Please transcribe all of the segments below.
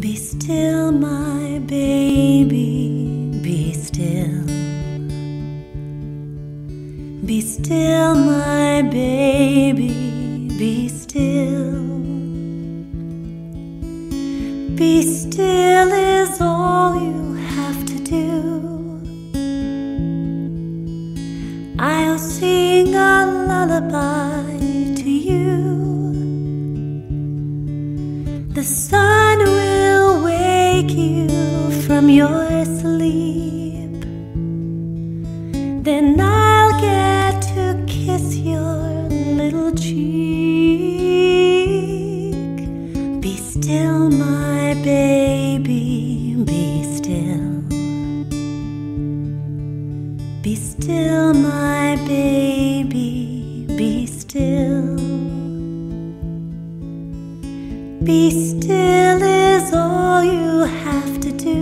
Be still, my baby, be still. Be still, my baby, be still. Be still is all you have to do. I'll a lullaby to you. The sun will wake you from your sleep. Then I'll get to kiss your little cheek. Be still, my baby, be still. Be still, my baby, be still. Be still is all you have to do.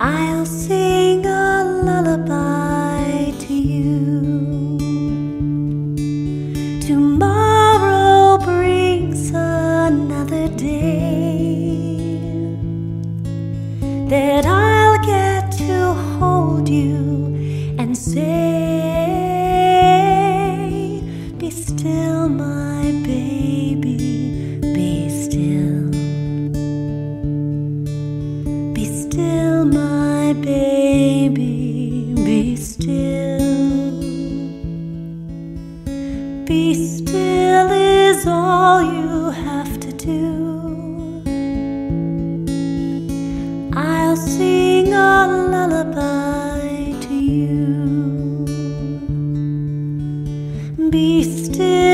I'll sing a lullaby to you. Tomorrow brings another day that I'll get to hold you baby, be still. Be still is all you have to do. I'll sing a lullaby to you. Be still.